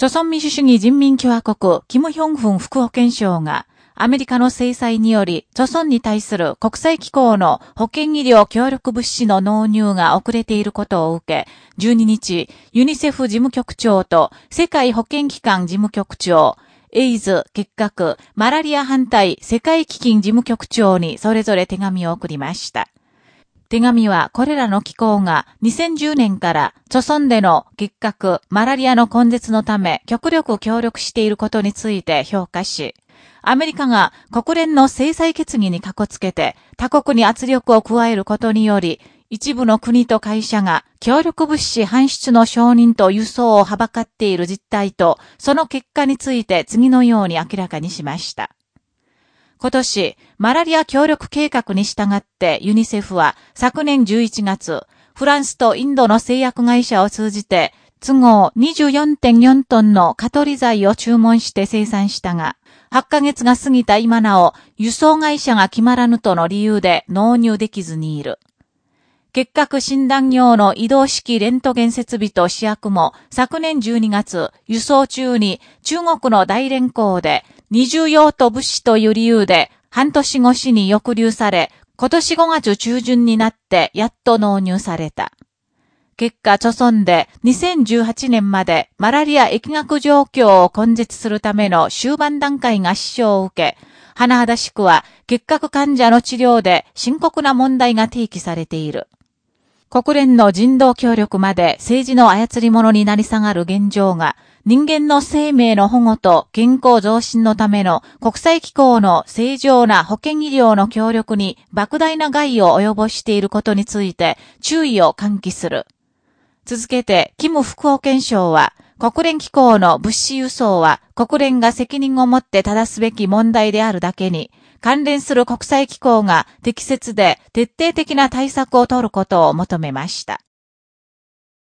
朝鮮民主主義人民共和国、キム・ヒョンフン副保健省が、アメリカの制裁により、朝鮮に対する国際機構の保健医療協力物資の納入が遅れていることを受け、12日、ユニセフ事務局長と世界保健機関事務局長、エイズ、結核、マラリア反対世界基金事務局長にそれぞれ手紙を送りました。手紙はこれらの機構が2010年から著村での結核、マラリアの根絶のため極力協力していることについて評価し、アメリカが国連の制裁決議にかこつけて他国に圧力を加えることにより、一部の国と会社が協力物資搬出の承認と輸送をはばかっている実態と、その結果について次のように明らかにしました。今年、マラリア協力計画に従ってユニセフは昨年11月、フランスとインドの製薬会社を通じて、都合24.4トンのカトリ剤を注文して生産したが、8ヶ月が過ぎた今なお、輸送会社が決まらぬとの理由で納入できずにいる。結核診断用の移動式レントゲン設備と試薬も昨年12月、輸送中に中国の大連行で二重用途物資という理由で半年越しに抑留され、今年5月中旬になってやっと納入された。結果、著村で2018年までマラリア疫学状況を根絶するための終盤段階が支障を受け、甚だしくは結核患者の治療で深刻な問題が提起されている。国連の人道協力まで政治の操り者になり下がる現状が、人間の生命の保護と健康増進のための国際機構の正常な保健医療の協力に莫大な害を及ぼしていることについて注意を喚起する。続けて、キム副保健省は、国連機構の物資輸送は国連が責任を持って正すべき問題であるだけに、関連する国際機構が適切で徹底的な対策を取ることを求めました。